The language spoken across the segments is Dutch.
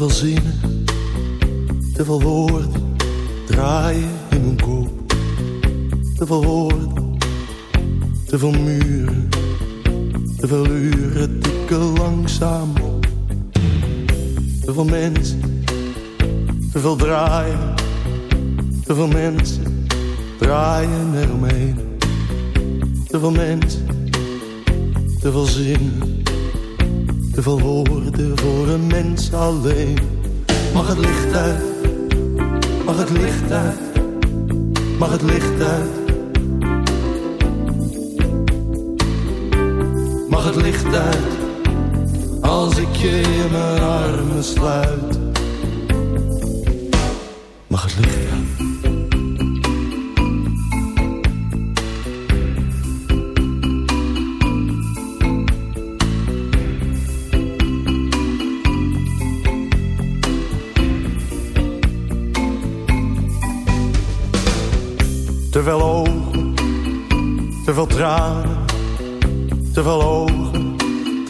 você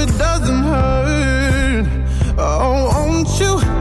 it doesn't hurt. Oh, won't you?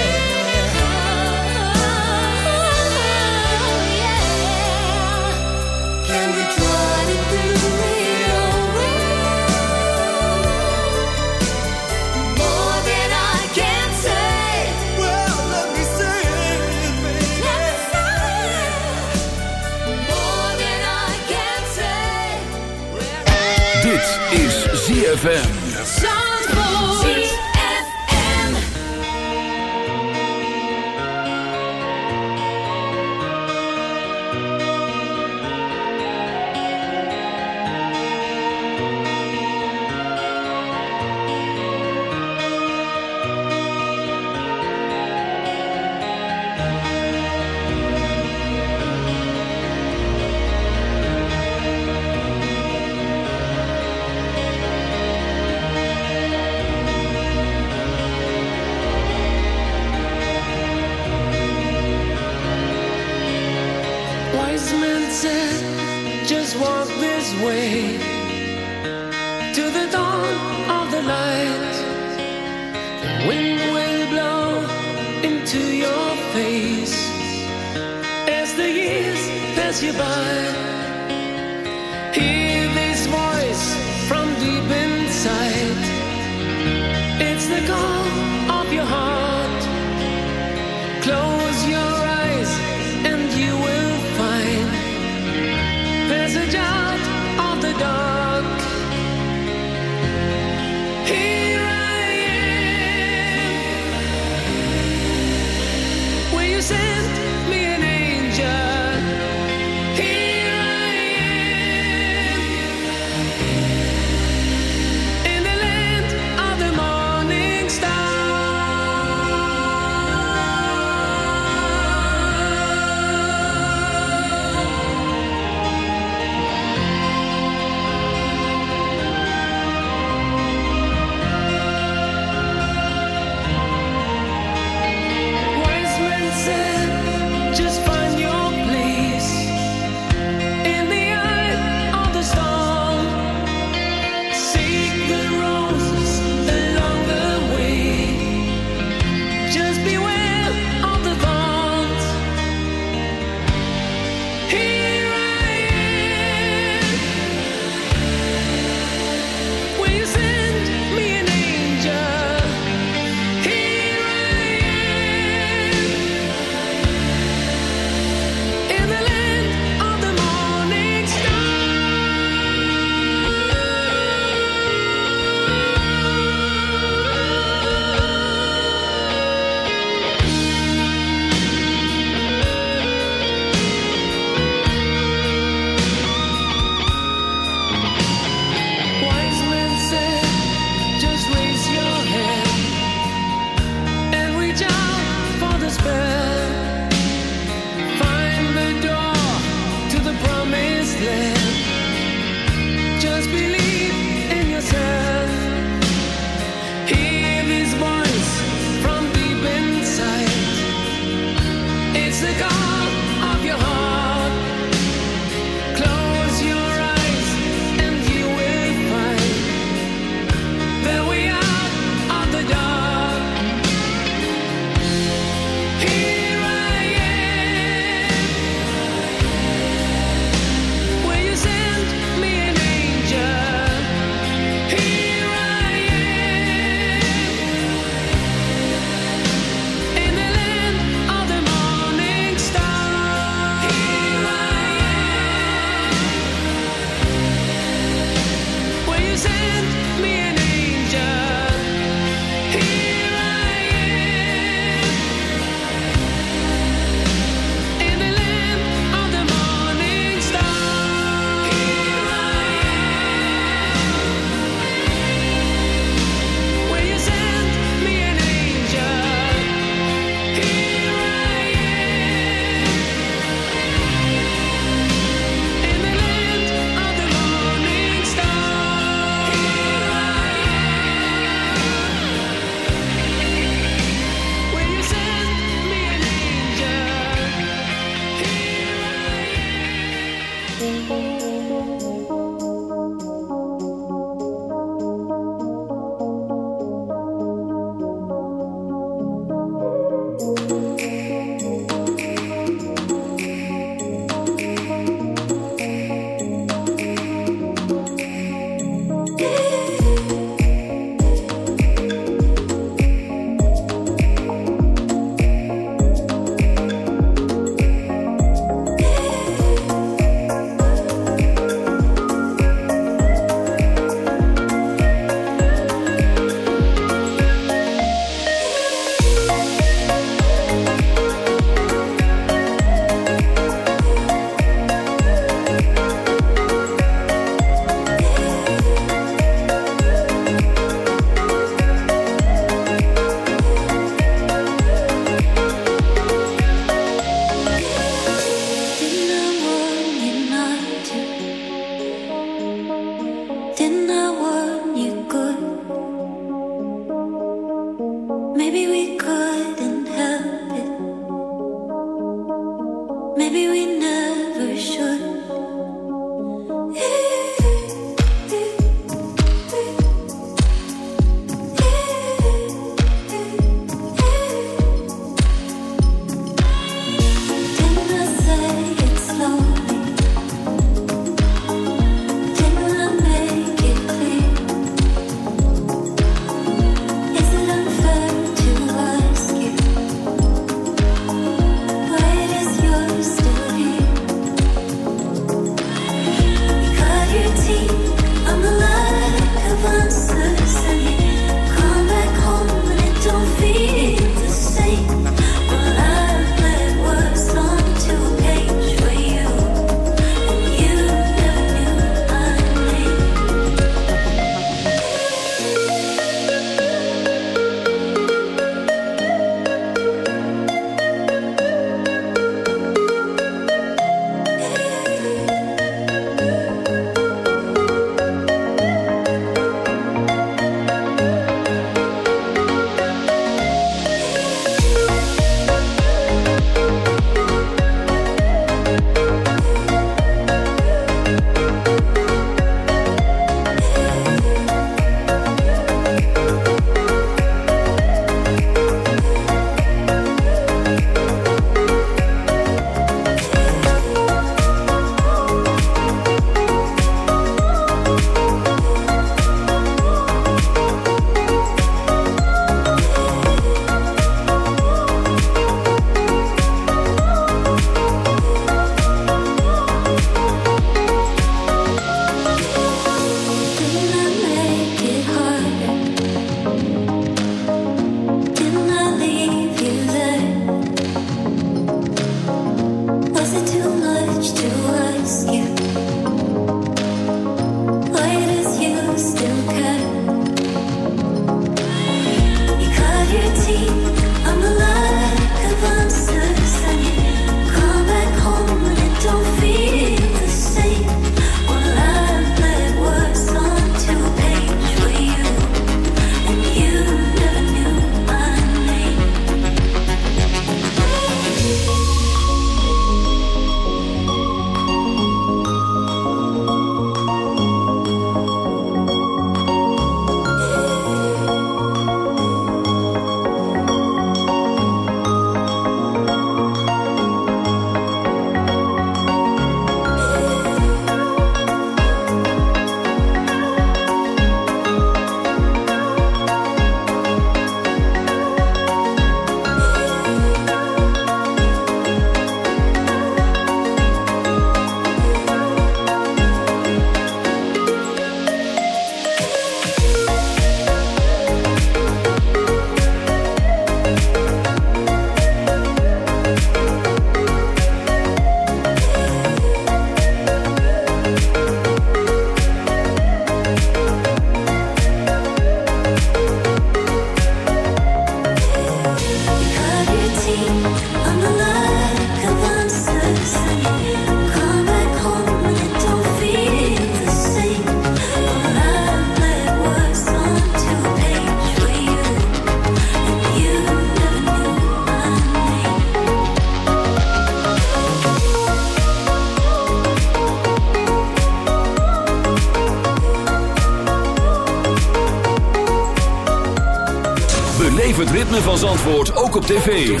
Tv.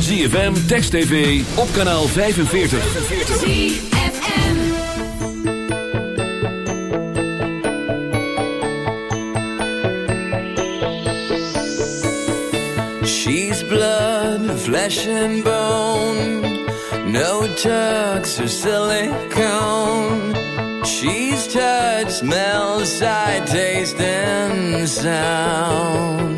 ZFM, Text TV, op kanaal 45. ZFM She's blood, flesh and bone No tucks or silicone She's touch, smell, sight, taste and sound I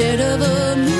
instead of a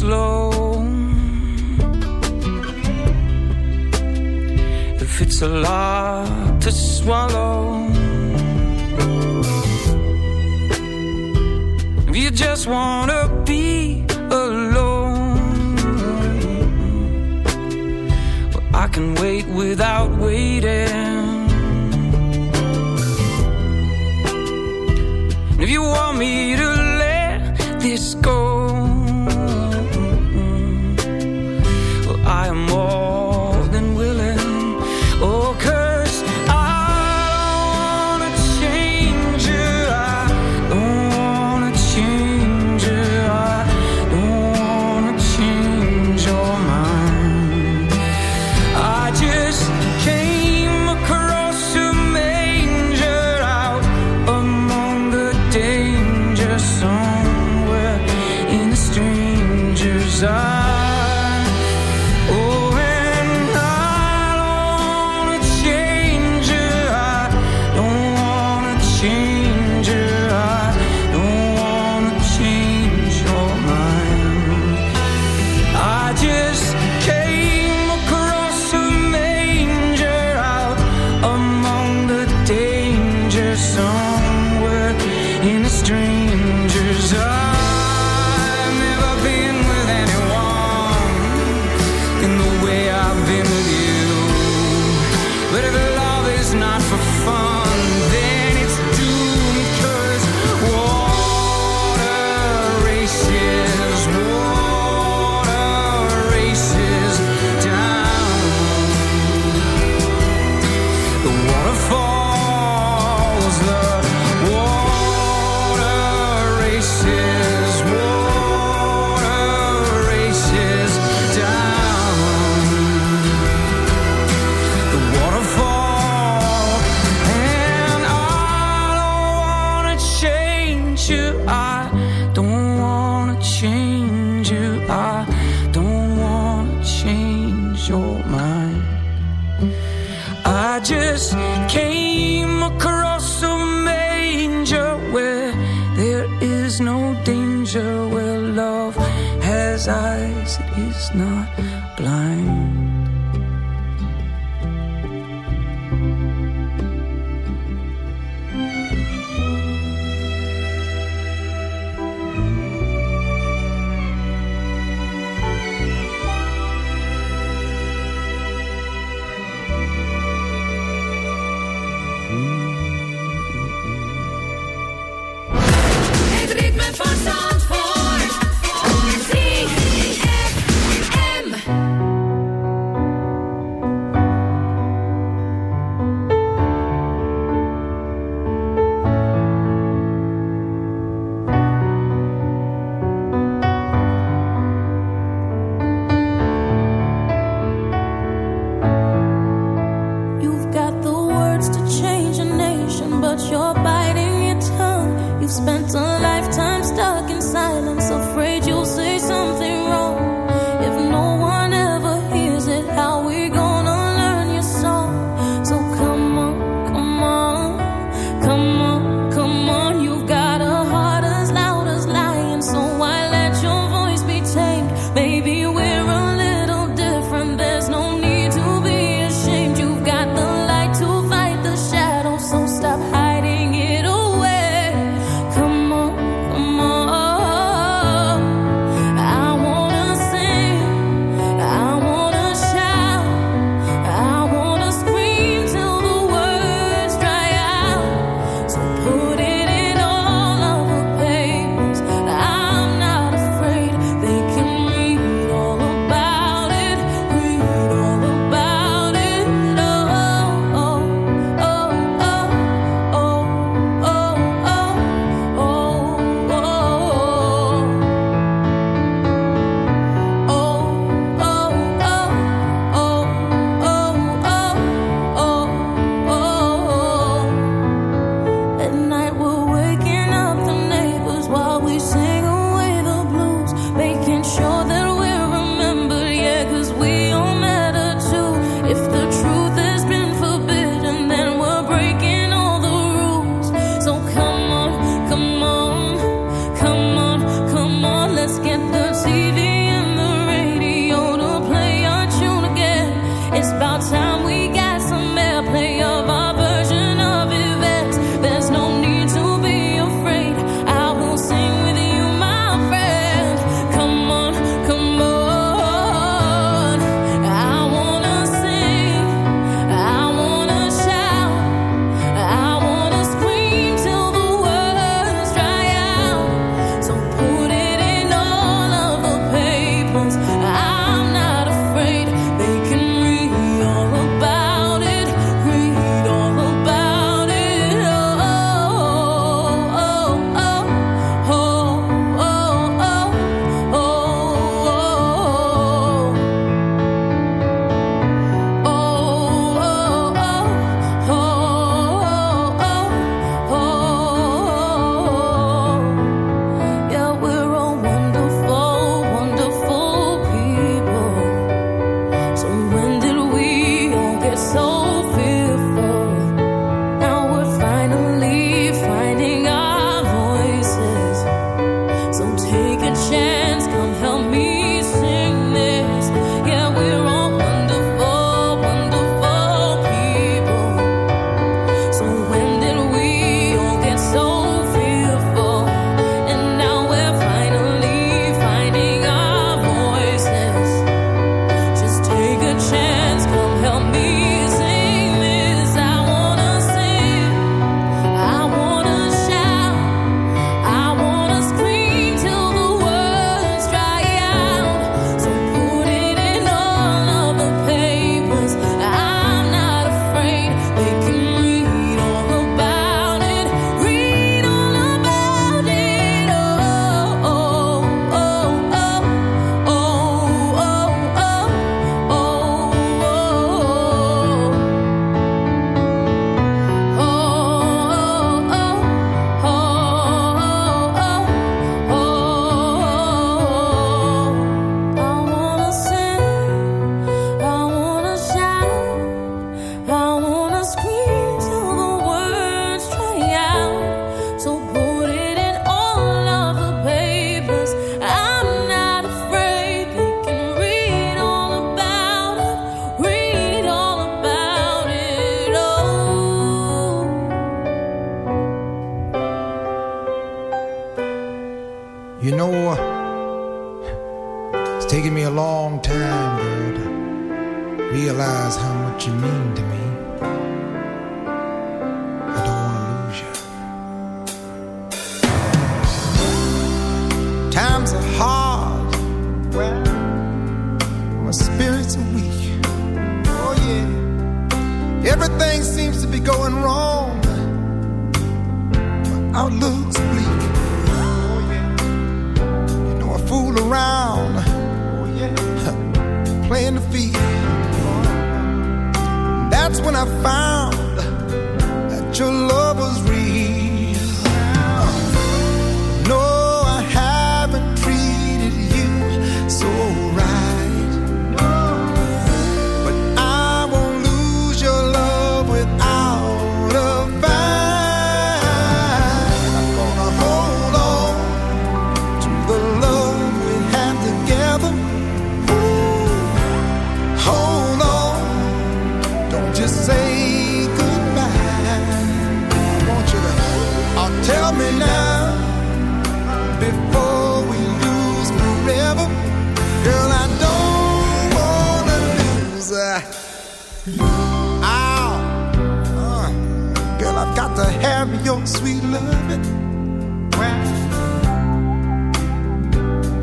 slow. If it's a lot to swallow, if you just wanna be alone, well, I can wait without waiting. If you want me to let this go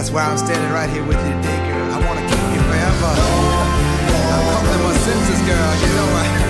That's why I'm standing right here with you today, girl. I want to keep you forever. I've come to my senses, girl. You know I.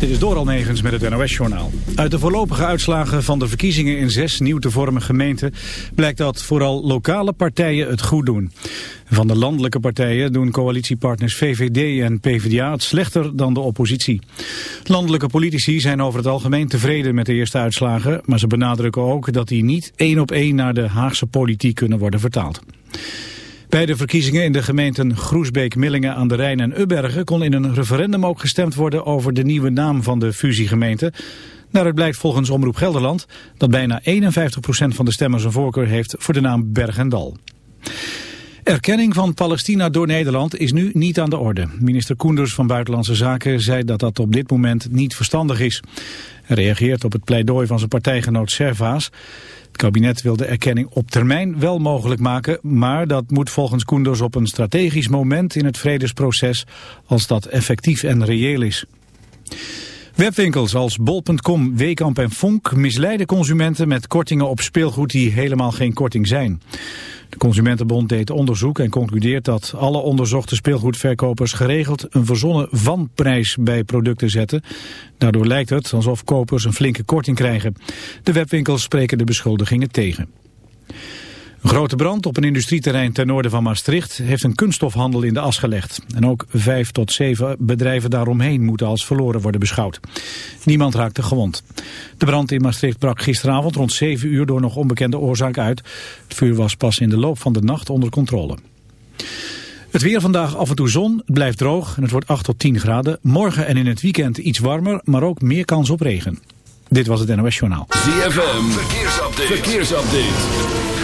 Dit is Doral Negens met het NOS-journaal. Uit de voorlopige uitslagen van de verkiezingen in zes nieuw te vormen gemeenten... blijkt dat vooral lokale partijen het goed doen. Van de landelijke partijen doen coalitiepartners VVD en PvdA het slechter dan de oppositie. Landelijke politici zijn over het algemeen tevreden met de eerste uitslagen... maar ze benadrukken ook dat die niet één op één naar de Haagse politiek kunnen worden vertaald. Bij de verkiezingen in de gemeenten Groesbeek, Millingen aan de Rijn en Ubbergen kon in een referendum ook gestemd worden over de nieuwe naam van de fusiegemeente. Daaruit blijkt volgens Omroep Gelderland dat bijna 51% van de stemmers een voorkeur heeft voor de naam Bergendal. Erkenning van Palestina door Nederland is nu niet aan de orde. Minister Koenders van Buitenlandse Zaken zei dat dat op dit moment niet verstandig is. Reageert op het pleidooi van zijn partijgenoot Servaas. Het kabinet wil de erkenning op termijn wel mogelijk maken, maar dat moet volgens Koenders op een strategisch moment in het vredesproces als dat effectief en reëel is. Webwinkels als bol.com, Weekamp en Fonk misleiden consumenten met kortingen op speelgoed die helemaal geen korting zijn. De Consumentenbond deed onderzoek en concludeert dat alle onderzochte speelgoedverkopers geregeld een verzonnen vanprijs bij producten zetten. Daardoor lijkt het alsof kopers een flinke korting krijgen. De webwinkels spreken de beschuldigingen tegen. Een grote brand op een industrieterrein ten noorden van Maastricht heeft een kunststofhandel in de as gelegd. En ook vijf tot zeven bedrijven daaromheen moeten als verloren worden beschouwd. Niemand raakte gewond. De brand in Maastricht brak gisteravond rond 7 uur door nog onbekende oorzaak uit. Het vuur was pas in de loop van de nacht onder controle. Het weer vandaag af en toe zon, het blijft droog en het wordt 8 tot 10 graden. Morgen en in het weekend iets warmer, maar ook meer kans op regen. Dit was het NOS Journaal. ZFM, verkeersupdate. verkeersupdate.